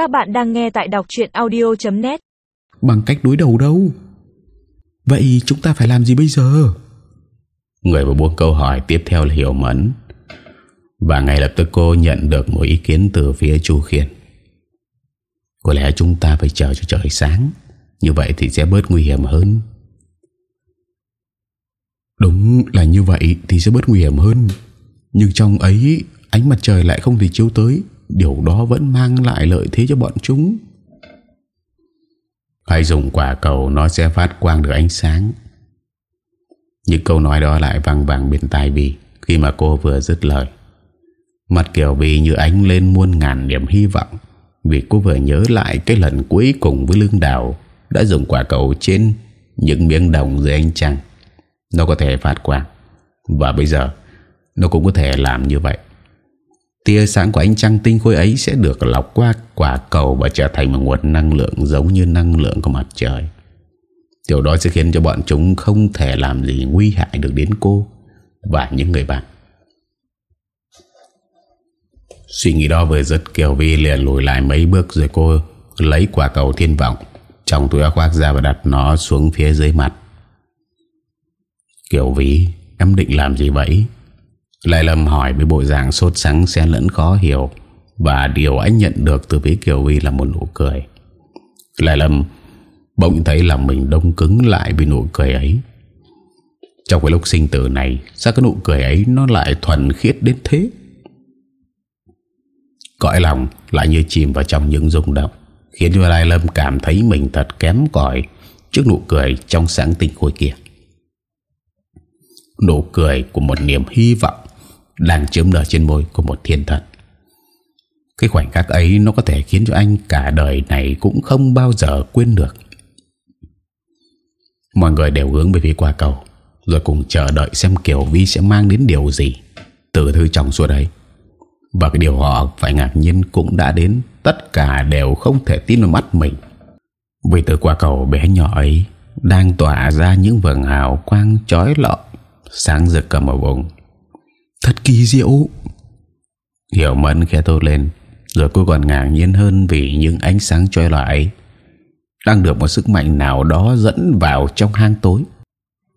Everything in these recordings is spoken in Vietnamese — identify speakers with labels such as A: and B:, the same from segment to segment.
A: Các bạn đang nghe tại đọc truyện audio.net
B: Bằng cách đối đầu đâu? Vậy chúng ta phải làm gì bây giờ?
C: Người vừa buông câu hỏi tiếp theo là Hiểu Mẫn. Và ngay lập tức cô nhận được một ý kiến từ phía Chu Khiên Có lẽ chúng ta phải chờ cho trời sáng. Như vậy thì sẽ bớt nguy hiểm hơn.
B: Đúng là như vậy thì sẽ bớt nguy hiểm hơn. Nhưng trong ấy Ánh mặt trời lại không thể chiếu tới Điều đó vẫn mang lại lợi thế cho bọn chúng.
C: Hãy dùng quả cầu Nó sẽ phát quang được ánh sáng. Những câu nói đó lại vang vang bên tai Vi Khi mà cô vừa dứt lời. Mặt Kiều Vi như ánh lên muôn ngàn niềm hy vọng, Vì cô vừa nhớ lại Cái lần cuối cùng với lương đào Đã dùng quả cầu trên Những miếng đồng dưới ánh trăng. Nó có thể phát quang, Và bây giờ Nó cũng có thể làm như vậy. Tia sáng của ánh trăng tinh khôi ấy sẽ được lọc qua quả cầu và trở thành một nguồn năng lượng giống như năng lượng của mặt trời. Điều đó sẽ khiến cho bọn chúng không thể làm gì nguy hại được đến cô và những người bạn. Suy nghĩ đó vừa dứt Kiều Vi liền lùi lại mấy bước rồi cô lấy quả cầu thiên vọng trong túi áo khoác ra và đặt nó xuống phía dưới mặt. Kiều Vi, em định làm gì vậy? Lại Lâm hỏi với bộ dạng sốt sắng xen lẫn khó hiểu. Và điều anh nhận được từ phía Kiều Vi là một nụ cười. Lại Lâm bỗng thấy là mình đông cứng lại vì nụ cười ấy. Trong cái lúc sinh tử này, Sao cái nụ cười ấy nó lại thuần khiết đến thế? Cõi lòng lại như chìm vào trong những rung động, Khiến cho Lai Lâm cảm thấy mình thật kém cỏi Trước nụ cười trong sáng tinh khôi kia. Nụ cười của một niềm hy vọng đang chớm nở trên môi của một thiên thần. Cái khoảnh khắc ấy nó có thể khiến cho anh cả đời này cũng không bao giờ quên được. Mọi người đều hướng về phía qua cầu, rồi cùng chờ đợi xem Kiều Vi sẽ mang đến điều gì từ thư trong suốt ấy. Và cái điều họ phải ngạc nhiên cũng đã đến, tất cả đều không thể tin vào mắt mình. Vì từ qua cầu bé nhỏ ấy đang tỏa ra những vầng hào quang chói lọi, sáng rực cả một vùng
B: Thật kỳ diệu.
C: Hiểu mẫn khẽ thốt lên Rồi cô còn ngạc nhiên hơn Vì những ánh sáng trôi lại Đang được một sức mạnh nào đó Dẫn vào trong hang tối.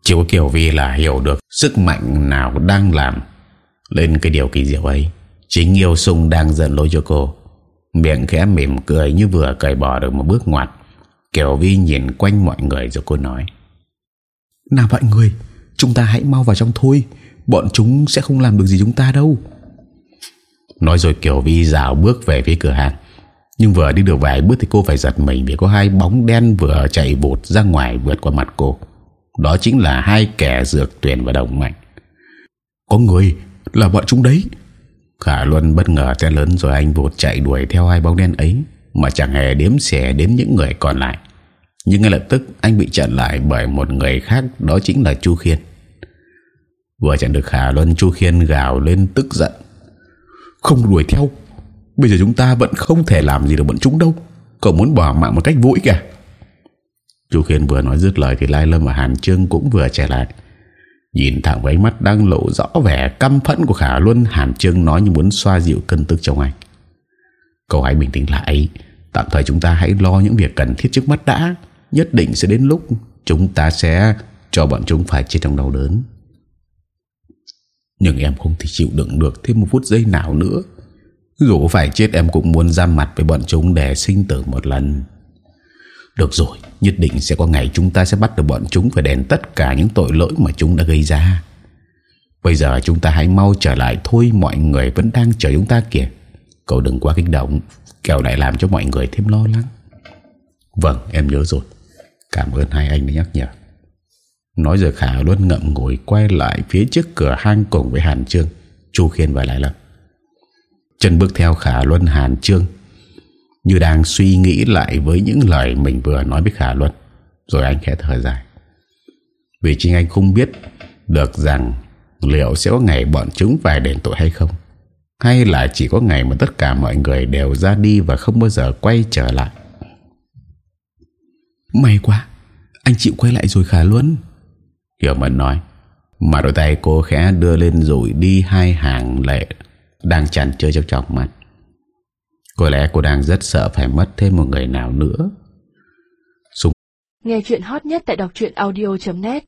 C: Chỉ có kiểu vì là hiểu được Sức mạnh nào đang làm Lên cái điều kỳ diệu ấy. Chính yêu sung đang dẫn lối cho cô. Miệng khẽ mỉm cười Như vừa cởi bỏ được một bước ngoặt. Kiều Vi nhìn quanh mọi người rồi cô nói
B: Nào mọi người Chúng ta hãy mau vào trong thôi Bọn chúng sẽ không làm được gì chúng ta đâu.
C: Nói rồi Kiều Vi dào bước về phía cửa hàng. Nhưng vừa đi được vài bước thì cô phải giật mình Vì có hai bóng đen vừa chạy vụt ra ngoài vượt qua mặt cô. Đó chính là hai kẻ dược tuyển và đồng mạnh.
B: Có người là bọn chúng đấy.
C: Khả Luân bất ngờ té lớn rồi anh vụt chạy đuổi theo hai bóng đen ấy, Mà chẳng hề đếm xẻ đến những người còn lại. Nhưng ngay lập tức anh bị chặn lại bởi một người khác, Đó chính là Chu Khiên. Vừa chặn được Khả Luân Chu Khiên gào lên tức giận.
B: Không đuổi theo. Bây giờ chúng ta vẫn không thể làm gì được bọn chúng đâu. Cậu muốn bỏ mạng một cách vội kìa à?
C: Chu Khiên vừa nói dứt lời Thì Lai Lâm và Hàn Trương cũng vừa trở lại. Nhìn thẳng với ánh mắt đang lộ rõ vẻ căm phẫn của Khả Luân, Hàn Trương nói như muốn xoa dịu cơn tức trong anh. Cậu hãy bình tĩnh lại. Tạm thời chúng ta hãy lo những việc cần thiết trước mắt đã. Nhất định sẽ đến lúc Chúng ta sẽ cho bọn chúng phải chết trong đau đớn nhưng em không thể chịu đựng được thêm một phút giây nào nữa. Dù phải chết, em cũng muốn ra mặt với bọn chúng để sinh tử một lần. Được rồi, Nhất định sẽ có ngày chúng ta sẽ bắt được bọn chúng Phải đền tất cả những tội lỗi mà chúng đã gây ra. Bây giờ chúng ta hãy mau trở lại. Thôi, Mọi người vẫn đang chờ chúng ta kìa. Cậu đừng quá kích động. Kẻo lại làm cho mọi người thêm lo lắng. Vâng em nhớ rồi. Cảm ơn hai anh đã nhắc nhở. Nói rồi Khả luôn ngậm ngồi quay lại phía trước cửa hang cùng với Hàn Trương, Chu Khiên và Lại Lâm. Chân bước theo Khả Luân Hàn Trương như đang suy nghĩ lại với những lời mình vừa nói với Khả Luân. Rồi anh khẽ thở dài. Vì chính anh không biết được rằng liệu sẽ có ngày bọn chúng phải đền tội hay không. Hay là chỉ có ngày mà tất cả mọi người đều ra đi và không bao giờ quay trở lại.
B: May quá, anh chịu quay lại rồi Khả Luân.
C: Hiểu Mẫn nói. Mà đôi tay cô khẽ đưa lên rồi đi hai hàng lệ Đang chăn chơi trong chọc mắt. Có lẽ cô đang rất sợ phải mất thêm một người nào nữa.
A: Nghe chuyện hot nhất tại đọc audio.net